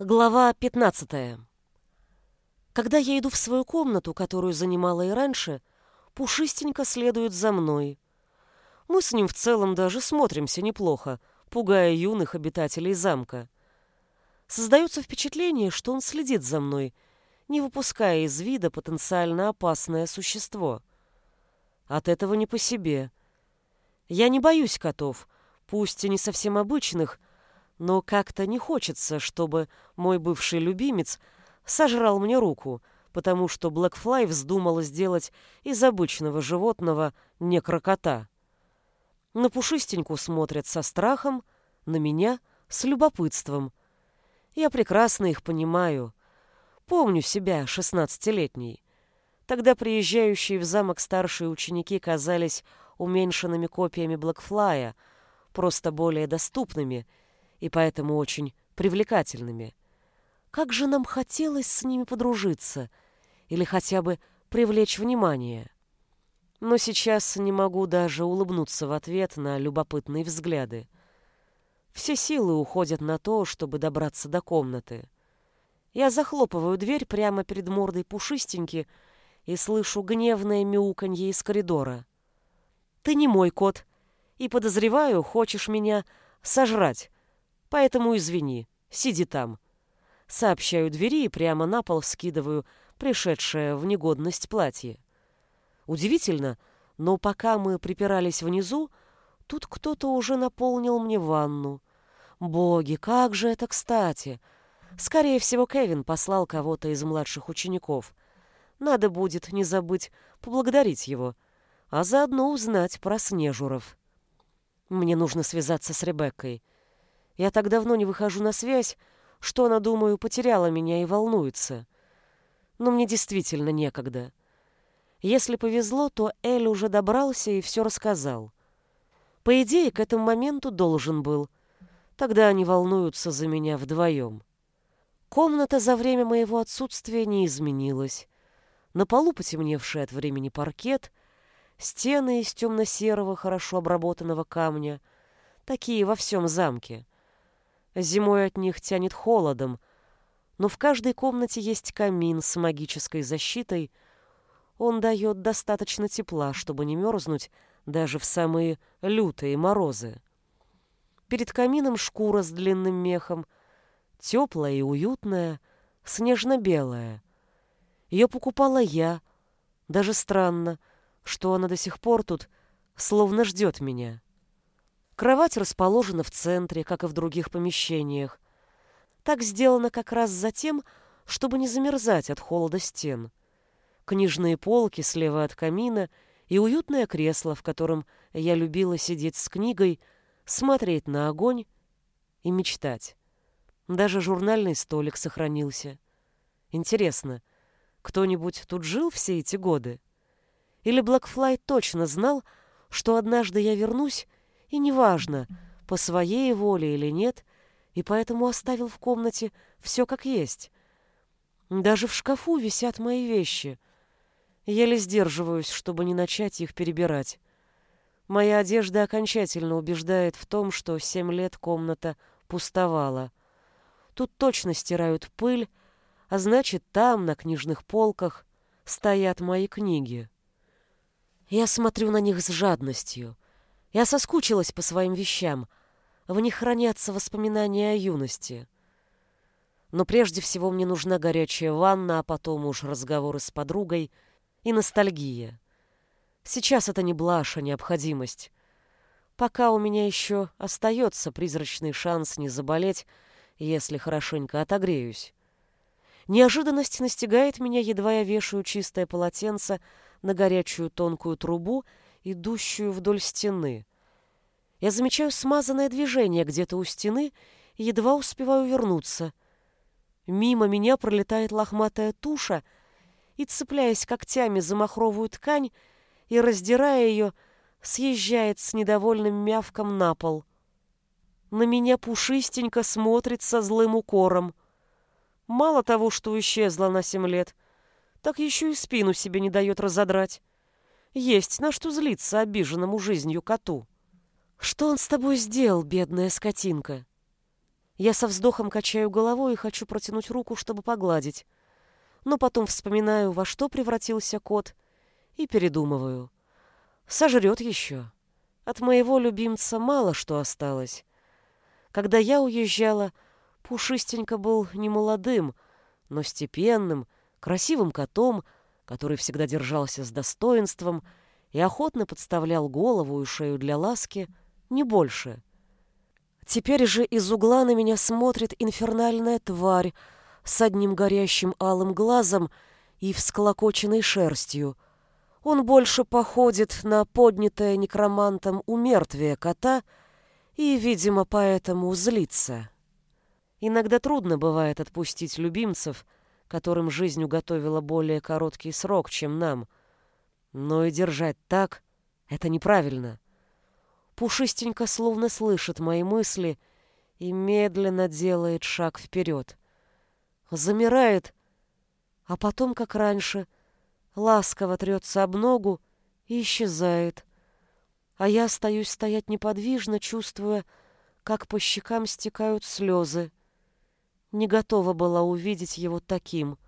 Глава 15. Когда я иду в свою комнату, которую занимала и раньше, Пушистенько следует за мной. Мы с ним в целом даже смотримся неплохо, пугая юных обитателей замка. Создается впечатление, что он следит за мной, не выпуская из вида потенциально опасное существо. От этого не по себе. Я не боюсь котов, пусть и не совсем обычных, но как-то не хочется, чтобы мой бывший любимец сожрал мне руку, потому что Блэкфлай вздумала сделать из обычного животного некрокота. На пушистеньку смотрят со страхом, на меня с любопытством. Я прекрасно их понимаю. Помню себя шестнадцатилетней. Тогда приезжающие в замок старшие ученики казались уменьшенными копиями Блэкфлая, просто более доступными — и поэтому очень привлекательными. Как же нам хотелось с ними подружиться или хотя бы привлечь внимание. Но сейчас не могу даже улыбнуться в ответ на любопытные взгляды. Все силы уходят на то, чтобы добраться до комнаты. Я захлопываю дверь прямо перед мордой пушистеньки и слышу гневное мяуканье из коридора. «Ты не мой кот, и, подозреваю, хочешь меня сожрать, Поэтому извини, сиди там. Сообщаю двери и прямо на пол скидываю пришедшее в негодность платье. Удивительно, но пока мы припирались внизу, тут кто-то уже наполнил мне ванну. Боги, как же это кстати! Скорее всего, Кевин послал кого-то из младших учеников. Надо будет не забыть поблагодарить его, а заодно узнать про Снежуров. Мне нужно связаться с Ребеккой. Я так давно не выхожу на связь, что она, думаю, потеряла меня и волнуется. Но мне действительно некогда. Если повезло, то Эль уже добрался и все рассказал. По идее, к этому моменту должен был. Тогда они волнуются за меня вдвоем. Комната за время моего отсутствия не изменилась. На полу потемневший от времени паркет, стены из темно-серого, хорошо обработанного камня, такие во всем замке — Зимой от них тянет холодом, но в каждой комнате есть камин с магической защитой. Он дает достаточно тепла, чтобы не мерзнуть даже в самые лютые морозы. Перед камином шкура с длинным мехом, теплая и уютная, снежно-белая. Ее покупала я. Даже странно, что она до сих пор тут словно ждет меня. Кровать расположена в центре, как и в других помещениях. Так сделано как раз за тем, чтобы не замерзать от холода стен. Книжные полки слева от камина и уютное кресло, в котором я любила сидеть с книгой, смотреть на огонь и мечтать. Даже журнальный столик сохранился. Интересно, кто-нибудь тут жил все эти годы? Или Блэкфлай точно знал, что однажды я вернусь и неважно, по своей воле или нет, и поэтому оставил в комнате все как есть. Даже в шкафу висят мои вещи. Еле сдерживаюсь, чтобы не начать их перебирать. Моя одежда окончательно убеждает в том, что семь лет комната пустовала. Тут точно стирают пыль, а значит, там, на книжных полках, стоят мои книги. Я смотрю на них с жадностью. Я соскучилась по своим вещам. В них хранятся воспоминания о юности. Но прежде всего мне нужна горячая ванна, а потом уж разговоры с подругой и ностальгия. Сейчас это не блажь, а необходимость. Пока у меня еще остается призрачный шанс не заболеть, если хорошенько отогреюсь. Неожиданность настигает меня, едва я вешаю чистое полотенце на горячую тонкую трубу идущую вдоль стены. Я замечаю смазанное движение где-то у стены и едва успеваю вернуться. Мимо меня пролетает лохматая туша и, цепляясь когтями за махровую ткань и раздирая ее, съезжает с недовольным мявком на пол. На меня пушистенько смотрит со злым укором. Мало того, что исчезла на семь лет, так еще и спину себе не дает разодрать. Есть на что злиться обиженному жизнью коту. Что он с тобой сделал, бедная скотинка? Я со вздохом качаю головой и хочу протянуть руку, чтобы погладить. Но потом вспоминаю, во что превратился кот, и передумываю. Сожрет еще. От моего любимца мало что осталось. Когда я уезжала, Пушистенько был не молодым, но степенным, красивым котом, который всегда держался с достоинством и охотно подставлял голову и шею для ласки, не больше. Теперь же из угла на меня смотрит инфернальная тварь с одним горящим алым глазом и всклокоченной шерстью. Он больше походит на поднятое некромантом умертвие кота и, видимо, поэтому злится. Иногда трудно бывает отпустить любимцев, которым жизнь уготовила более короткий срок, чем нам. Но и держать так — это неправильно. Пушистенько словно слышит мои мысли и медленно делает шаг вперед. Замирает, а потом, как раньше, ласково трется об ногу и исчезает. А я остаюсь стоять неподвижно, чувствуя, как по щекам стекают слезы не готова была увидеть его таким.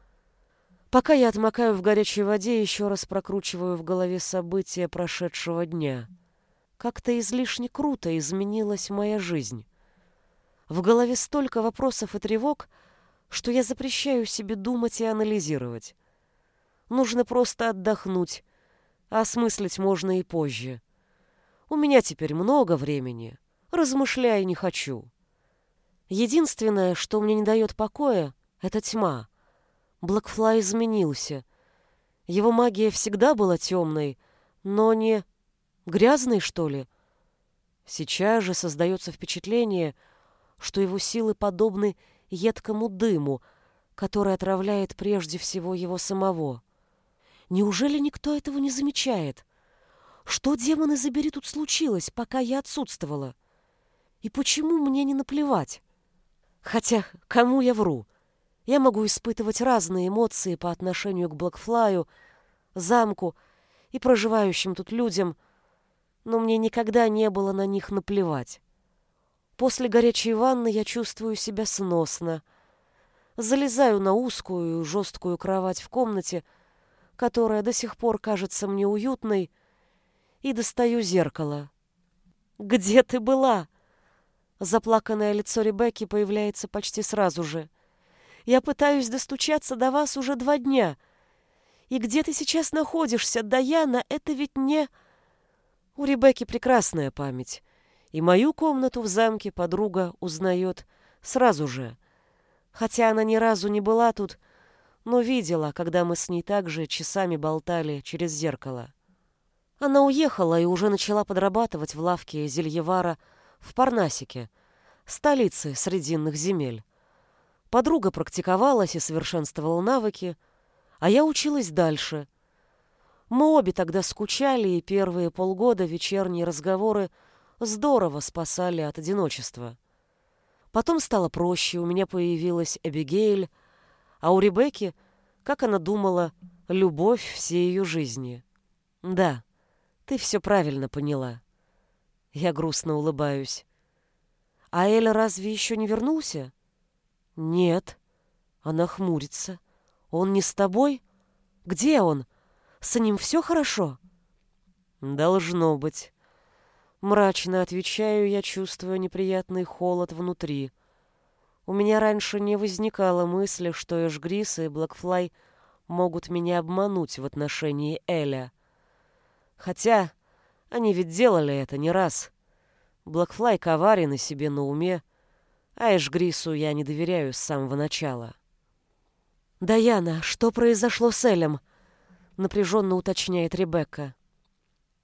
Пока я отмокаю в горячей воде, еще раз прокручиваю в голове события прошедшего дня. Как-то излишне круто изменилась моя жизнь. В голове столько вопросов и тревог, что я запрещаю себе думать и анализировать. Нужно просто отдохнуть, а осмыслить можно и позже. У меня теперь много времени, размышляй не хочу. Единственное, что мне не дает покоя, это тьма. Блэкфлай изменился. Его магия всегда была темной, но не грязной, что ли. Сейчас же создается впечатление, что его силы подобны едкому дыму, который отравляет прежде всего его самого. Неужели никто этого не замечает? Что, демоны забери, тут случилось, пока я отсутствовала? И почему мне не наплевать? Хотя, кому я вру? Я могу испытывать разные эмоции по отношению к Блэкфлаю, замку и проживающим тут людям, но мне никогда не было на них наплевать. После горячей ванны я чувствую себя сносно. Залезаю на узкую и жесткую кровать в комнате, которая до сих пор кажется мне уютной, и достаю зеркало. «Где ты была?» Заплаканное лицо Ребекки появляется почти сразу же. «Я пытаюсь достучаться до вас уже два дня. И где ты сейчас находишься, Даяна, это ведь не...» У Ребекки прекрасная память. И мою комнату в замке подруга узнает сразу же. Хотя она ни разу не была тут, но видела, когда мы с ней также часами болтали через зеркало. Она уехала и уже начала подрабатывать в лавке Зельевара в Парнасике, столице срединных земель. Подруга практиковалась и совершенствовала навыки, а я училась дальше. Мы обе тогда скучали, и первые полгода вечерние разговоры здорово спасали от одиночества. Потом стало проще, у меня появилась Эбигейль, а у Ребекки, как она думала, любовь всей ее жизни. Да, ты все правильно поняла. Я грустно улыбаюсь. А Эля разве еще не вернулся? Нет. Она хмурится. Он не с тобой? Где он? С ним все хорошо? Должно быть. Мрачно отвечаю я, чувствуя неприятный холод внутри. У меня раньше не возникало мысли, что Эшгрис и Блэкфлай могут меня обмануть в отношении Эля. Хотя они ведь делали это не раз. Блэкфлай коварен и себе на уме, а Эшгрису я не доверяю с самого начала. «Даяна, что произошло с Элем?» — напряженно уточняет Ребекка.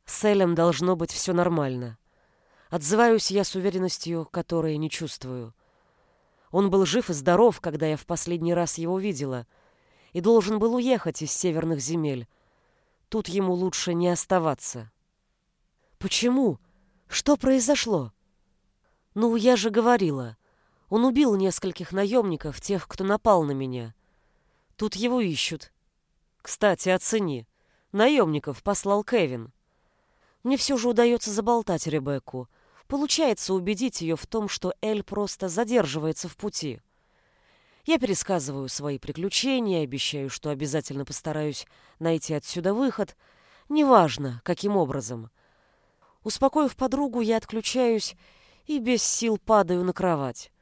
«С Элем должно быть все нормально. Отзываюсь я с уверенностью, которой не чувствую. Он был жив и здоров, когда я в последний раз его видела, и должен был уехать из северных земель. Тут ему лучше не оставаться». Почему? Что произошло? Ну, я же говорила. Он убил нескольких наемников, тех, кто напал на меня. Тут его ищут. Кстати, оцени. Наемников послал Кевин. Мне все же удается заболтать Ребекку. Получается убедить ее в том, что Эль просто задерживается в пути. Я пересказываю свои приключения, обещаю, что обязательно постараюсь найти отсюда выход, неважно, каким образом. Успокоив подругу, я отключаюсь и без сил падаю на кровать.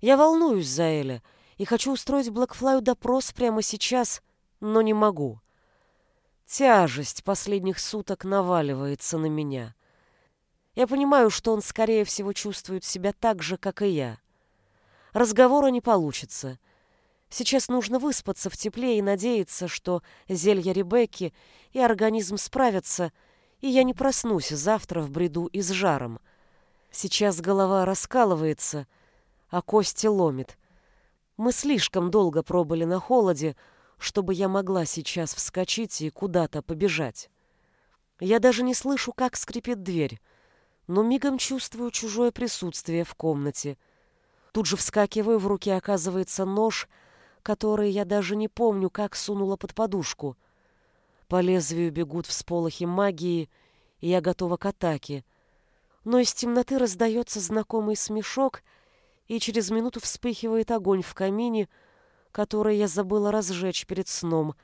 Я волнуюсь за Эля и хочу устроить Блэкфлаю допрос прямо сейчас, но не могу. Тяжесть последних суток наваливается на меня. Я понимаю, что он, скорее всего, чувствует себя так же, как и я. Разговора не получится. Сейчас нужно выспаться в тепле и надеяться, что зелья Ребекки и организм справятся, и я не проснусь завтра в бреду и с жаром. Сейчас голова раскалывается, а кости ломит. Мы слишком долго пробыли на холоде, чтобы я могла сейчас вскочить и куда-то побежать. Я даже не слышу, как скрипит дверь, но мигом чувствую чужое присутствие в комнате. Тут же вскакиваю, в руке оказывается нож, который я даже не помню, как сунула под подушку. По лезвию бегут всполохи магии, и я готова к атаке. Но из темноты раздается знакомый смешок, и через минуту вспыхивает огонь в камине — которые я забыла разжечь перед сном,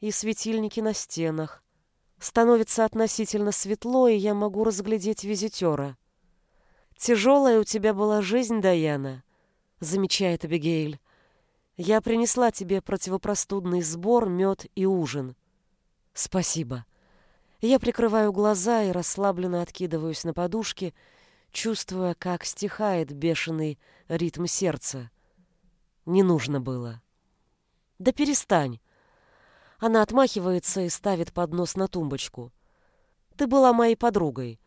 и светильники на стенах. Становится относительно светло, и я могу разглядеть визитера. «Тяжелая у тебя была жизнь, Даяна», — замечает Абигейль. «Я принесла тебе противопростудный сбор, мед и ужин». «Спасибо». Я прикрываю глаза и расслабленно откидываюсь на подушке, чувствуя, как стихает бешеный ритм сердца. Не нужно было. Да перестань. Она отмахивается и ставит поднос на тумбочку. Ты была моей подругой.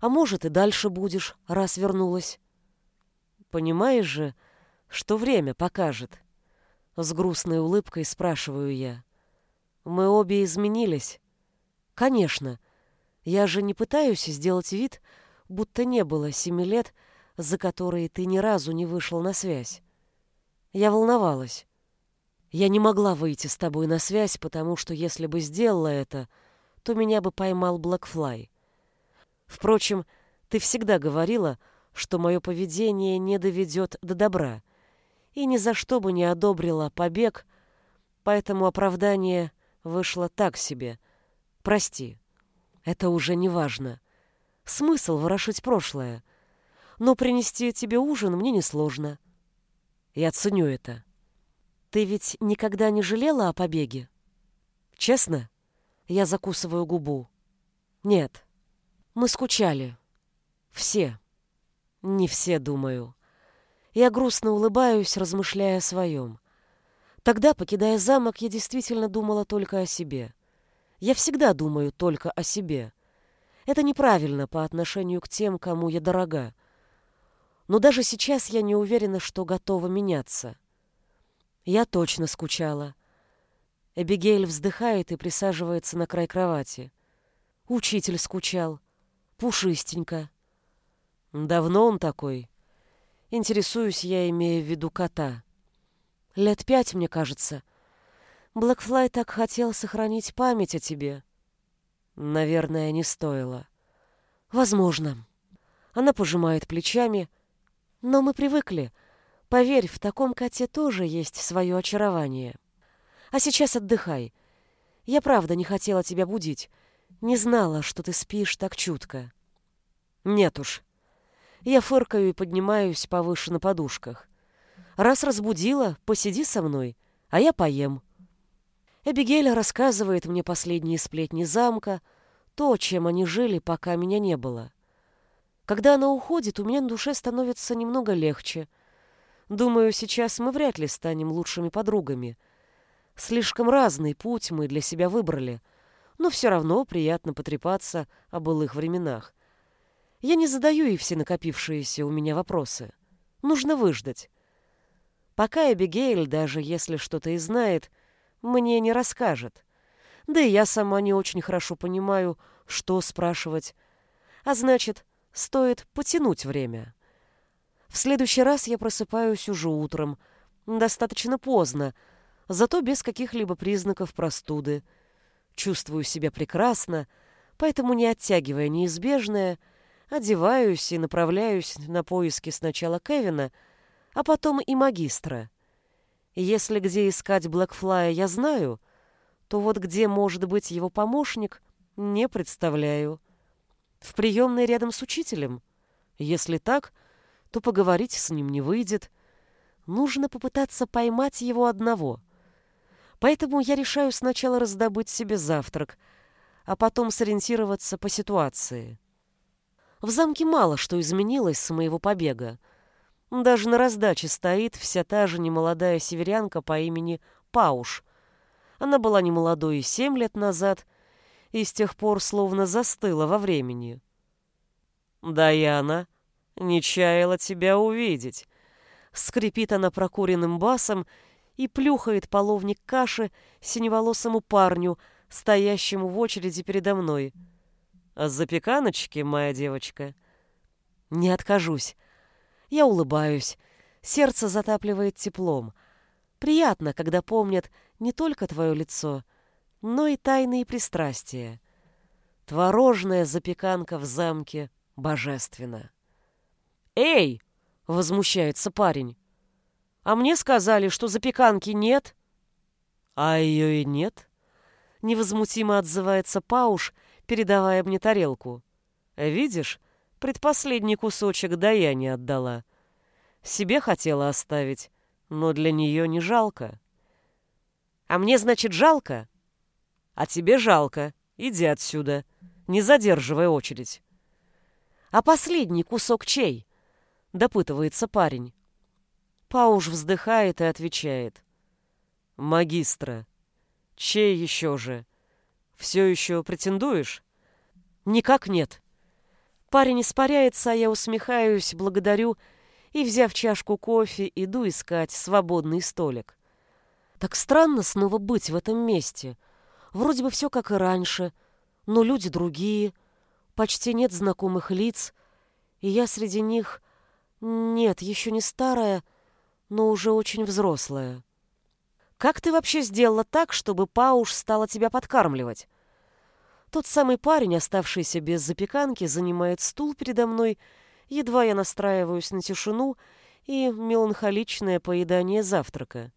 А может, и дальше будешь, раз вернулась. Понимаешь же, что время покажет. С грустной улыбкой спрашиваю я. Мы обе изменились. Конечно. Я же не пытаюсь сделать вид, будто не было семи лет, за которые ты ни разу не вышел на связь. Я волновалась. Я не могла выйти с тобой на связь, потому что если бы сделала это, то меня бы поймал Блэкфлай. Впрочем, ты всегда говорила, что мое поведение не доведет до добра, и ни за что бы не одобрила побег, поэтому оправдание вышло так себе. Прости. Это уже не важно. Смысл ворошить прошлое. Но принести тебе ужин мне несложно. Я ценю это. Ты ведь никогда не жалела о побеге? Честно? Я закусываю губу. Нет. Мы скучали. Все. Не все, думаю. Я грустно улыбаюсь, размышляя о своем. Тогда, покидая замок, я действительно думала только о себе. Я всегда думаю только о себе. Это неправильно по отношению к тем, кому я дорога. Но даже сейчас я не уверена, что готова меняться. Я точно скучала. Эбигейль вздыхает и присаживается на край кровати. Учитель скучал. Пушистенько. Давно он такой? Интересуюсь я, имея в виду кота. Лет пять, мне кажется. Блэкфлай так хотел сохранить память о тебе. Наверное, не стоило. Возможно. Она пожимает плечами, но мы привыкли — Поверь, в таком коте тоже есть свое очарование. А сейчас отдыхай. Я правда не хотела тебя будить. Не знала, что ты спишь так чутко. Нет уж. Я фыркаю и поднимаюсь повыше на подушках. Раз разбудила, посиди со мной, а я поем. Эбигейль рассказывает мне последние сплетни замка, то, чем они жили, пока меня не было. Когда она уходит, у меня на душе становится немного легче — Думаю, сейчас мы вряд ли станем лучшими подругами. Слишком разный путь мы для себя выбрали, но все равно приятно потрепаться о былых временах. Я не задаю ей все накопившиеся у меня вопросы. Нужно выждать. Пока Эбигейль, даже если что-то и знает, мне не расскажет. Да и я сама не очень хорошо понимаю, что спрашивать. А значит, стоит потянуть время. В следующий раз я просыпаюсь уже утром, достаточно поздно, зато без каких-либо признаков простуды. Чувствую себя прекрасно, поэтому, не оттягивая неизбежное, Одеваюсь и направляюсь на поиски сначала Кевина, а потом и магистра. Если где искать Блэкфлая я знаю, то вот где может быть его помощник, не представляю. В приемной рядом с учителем? Если так, то поговорить с ним не выйдет. Нужно попытаться поймать его одного. Поэтому я решаю сначала раздобыть себе завтрак, а потом сориентироваться по ситуации. В замке мало что изменилось с моего побега. Даже на раздаче стоит вся та же немолодая северянка по имени Пауш. Она была немолодой семь лет назад, и с тех пор словно застыла во времени. «Даяна, не чаяла тебя увидеть», — скрипит она прокуренным басом и плюхает половник каши синеволосому парню, стоящему в очереди передо мной. «А запеканочки, моя девочка?» «Не откажусь», я улыбаюсь. Сердце затапливает теплом. Приятно, когда помнят не только твое лицо, но и тайные пристрастия. Творожная запеканка в замке божественно. «Эй!» — возмущается парень. «А мне сказали, что запеканки нет». «А ее и нет?» — невозмутимо отзывается Пауш, передавая мне тарелку. «Видишь, Предпоследний кусочек да я не отдала. Себе хотела оставить, но для нее не жалко. А мне, значит, жалко? А тебе жалко. Иди отсюда. Не задерживай очередь. А последний кусок чей? Допытывается парень. Пауш вздыхает и отвечает. Магистра. Чей еще же? Все еще претендуешь? Никак нет. Парень испаряется, а я усмехаюсь, благодарю и, взяв чашку кофе, иду искать свободный столик. Так странно снова быть в этом месте. Вроде бы все как и раньше, но люди другие, почти нет знакомых лиц, и я среди них... Нет, еще не старая, но уже очень взрослая. Как ты вообще сделала так, чтобы Пауш стала тебя подкармливать? Тот самый парень, оставшийся без запеканки, занимает стул передо мной, едва я настраиваюсь на тишину и меланхоличное поедание завтрака.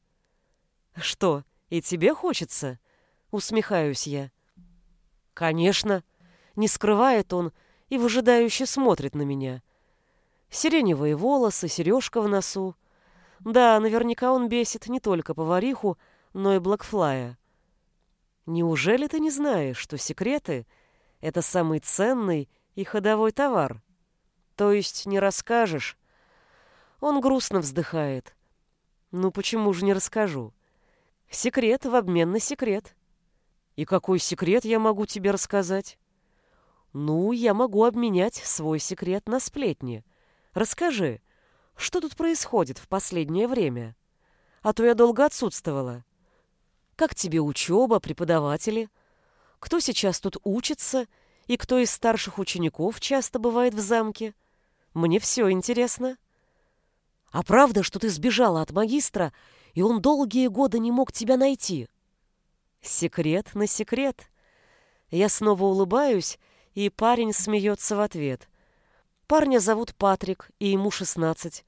«Что, и тебе хочется?» — усмехаюсь я. «Конечно!» — не скрывает он и выжидающе смотрит на меня. Сиреневые волосы, сережка в носу. Да, наверняка он бесит не только повариху, но и Блэкфлая. Неужели ты не знаешь, что секреты — это самый ценный и ходовой товар? То есть не расскажешь? Он грустно вздыхает. Ну почему же не расскажу? Секрет в обмен на секрет. И какой секрет я могу тебе рассказать? Ну, я могу обменять свой секрет на сплетни. Расскажи, что тут происходит в последнее время? А то я долго отсутствовала. Как тебе учеба, преподаватели? Кто сейчас тут учится и кто из старших учеников часто бывает в замке? Мне все интересно. А правда, что ты сбежала от магистра, и он долгие годы не мог тебя найти? Секрет на секрет. Я снова улыбаюсь, и парень смеется в ответ. Парня зовут Патрик, и ему шестнадцать.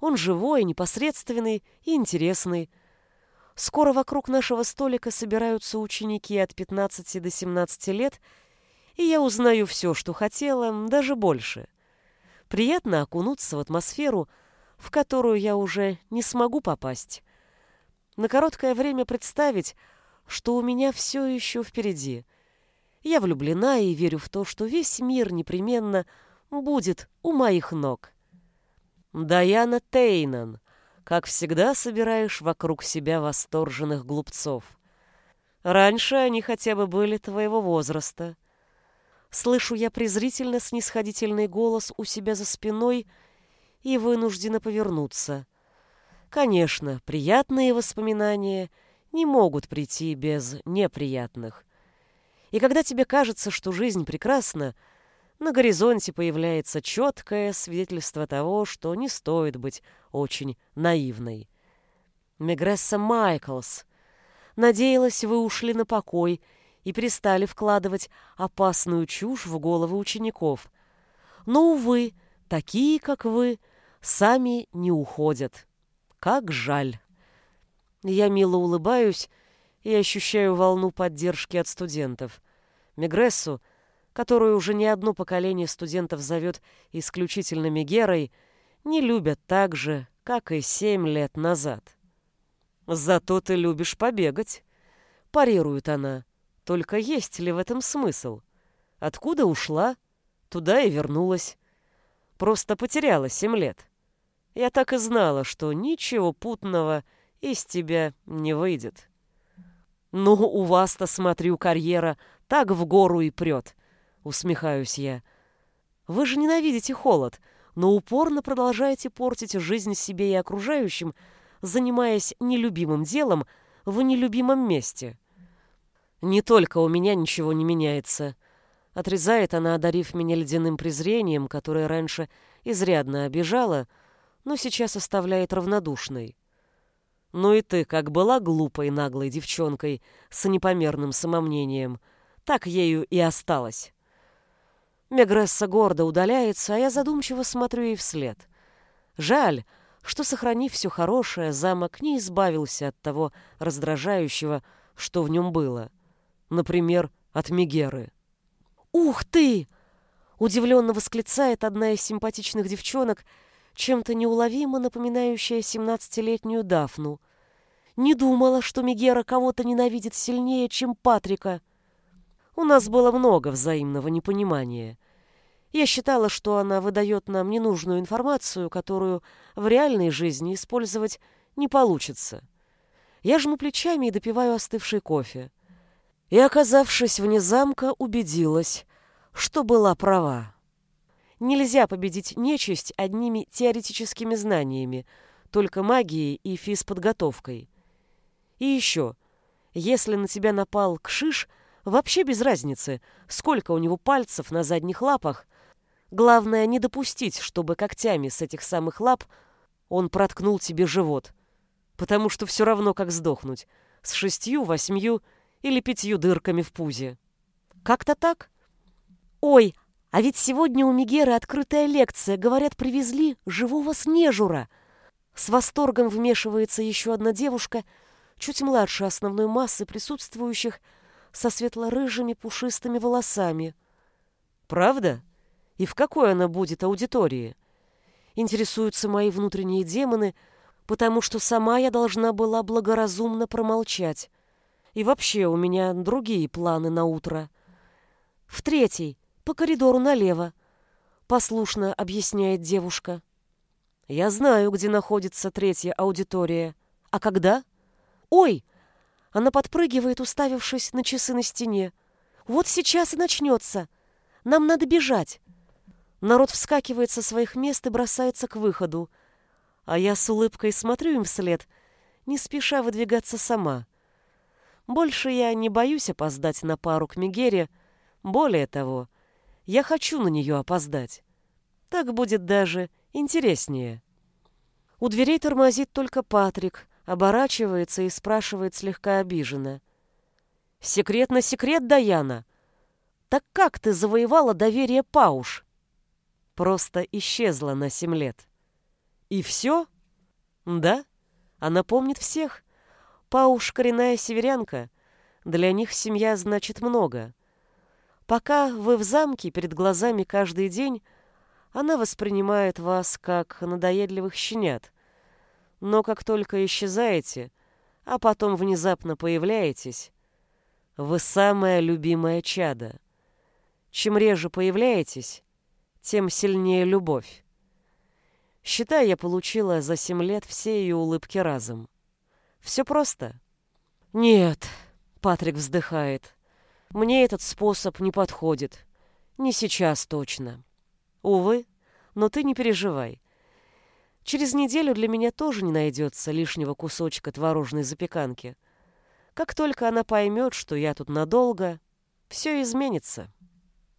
Он живой, непосредственный и интересный, Скоро вокруг нашего столика собираются ученики от 15 до 17 лет, и я узнаю все, что хотела, даже больше. Приятно окунуться в атмосферу, в которую я уже не смогу попасть. На короткое время представить, что у меня все еще впереди. Я влюблена и верю в то, что весь мир непременно будет у моих ног. Даяна Тейнан как всегда, собираешь вокруг себя восторженных глупцов. Раньше они хотя бы были твоего возраста. Слышу я презрительно снисходительный голос у себя за спиной и вынуждена повернуться. Конечно, приятные воспоминания не могут прийти без неприятных. И когда тебе кажется, что жизнь прекрасна, на горизонте появляется четкое свидетельство того, что не стоит быть очень наивной. Мегресса Майклс. Надеялась, вы ушли на покой и перестали вкладывать опасную чушь в головы учеников. Но, увы, такие, как вы, сами не уходят. Как жаль. Я мило улыбаюсь и ощущаю волну поддержки от студентов. Мегрессу, которую уже не одно поколение студентов зовет исключительно Мегерой, не любят так же, как и семь лет назад. «Зато ты любишь побегать», — парирует она. «Только есть ли в этом смысл? Откуда ушла, туда и вернулась. Просто потеряла семь лет. Я так и знала, что ничего путного из тебя не выйдет». «Ну, у вас-то, смотрю, карьера так в гору и прет», — усмехаюсь я. «Вы же ненавидите холод, но упорно продолжаете портить жизнь себе и окружающим, занимаясь нелюбимым делом в нелюбимом месте. Не только у меня ничего не меняется. Отрезает она, одарив меня ледяным презрением, которое раньше изрядно обижало, но сейчас оставляет равнодушной. Ну и ты, как была глупой наглой девчонкой с непомерным самомнением, так ею и осталась. Мегресса гордо удаляется, а я задумчиво смотрю ей вслед. Жаль, что, сохранив все хорошее, замок не избавился от того раздражающего, что в нем было. Например, от Мегеры. «Ух ты!» — удивленно восклицает одна из симпатичных девчонок, чем-то неуловимо напоминающая семнадцатилетнюю Дафну. «Не думала, что Мегера кого-то ненавидит сильнее, чем Патрика». У нас было много взаимного непонимания. Я считала, что она выдает нам ненужную информацию, которую в реальной жизни использовать не получится. Я жму плечами и допиваю остывший кофе. И, оказавшись вне замка, убедилась, что была права. Нельзя победить нечисть одними теоретическими знаниями, только магией и физподготовкой. И еще, если на тебя напал кшиш, вообще без разницы, сколько у него пальцев на задних лапах, Главное не допустить, чтобы когтями с этих самых лап он проткнул тебе живот. Потому что все равно как сдохнуть. С шестью, восьмью или пятью дырками в пузе. Как-то так? Ой, а ведь сегодня у Мегеры открытая лекция. Говорят, привезли живого снежура. С восторгом вмешивается еще одна девушка, чуть младше основной массы присутствующих, со светло-рыжими пушистыми волосами. «Правда?» и в какой она будет аудитории. Интересуются мои внутренние демоны, потому что сама я должна была благоразумно промолчать. И вообще у меня другие планы на утро. В третий, по коридору налево, послушно объясняет девушка. Я знаю, где находится третья аудитория. А когда? Ой! Она подпрыгивает, уставившись на часы на стене. Вот сейчас и начнется. Нам надо бежать. Народ вскакивает со своих мест и бросается к выходу, а я с улыбкой смотрю им вслед, не спеша выдвигаться сама. Больше я не боюсь опоздать на пару к Мегере, более того, я хочу на нее опоздать. Так будет даже интереснее. У дверей тормозит только Патрик, оборачивается и спрашивает слегка обиженно. «Секрет на секрет, Даяна? Так как ты завоевала доверие Пауш?» просто исчезла на семь лет. И все? Да, она помнит всех. Пауш коренная северянка. Для них семья значит много. Пока вы в замке перед глазами каждый день, она воспринимает вас как надоедливых щенят. Но как только исчезаете, а потом внезапно появляетесь, вы самое любимое чадо. Чем реже появляетесь, тем сильнее любовь. Считай, я получила за семь лет все ее улыбки разом. Все просто. Нет, Патрик вздыхает. Мне этот способ не подходит. Не сейчас точно. Увы, но ты не переживай. Через неделю для меня тоже не найдется лишнего кусочка творожной запеканки. Как только она поймет, что я тут надолго, все изменится.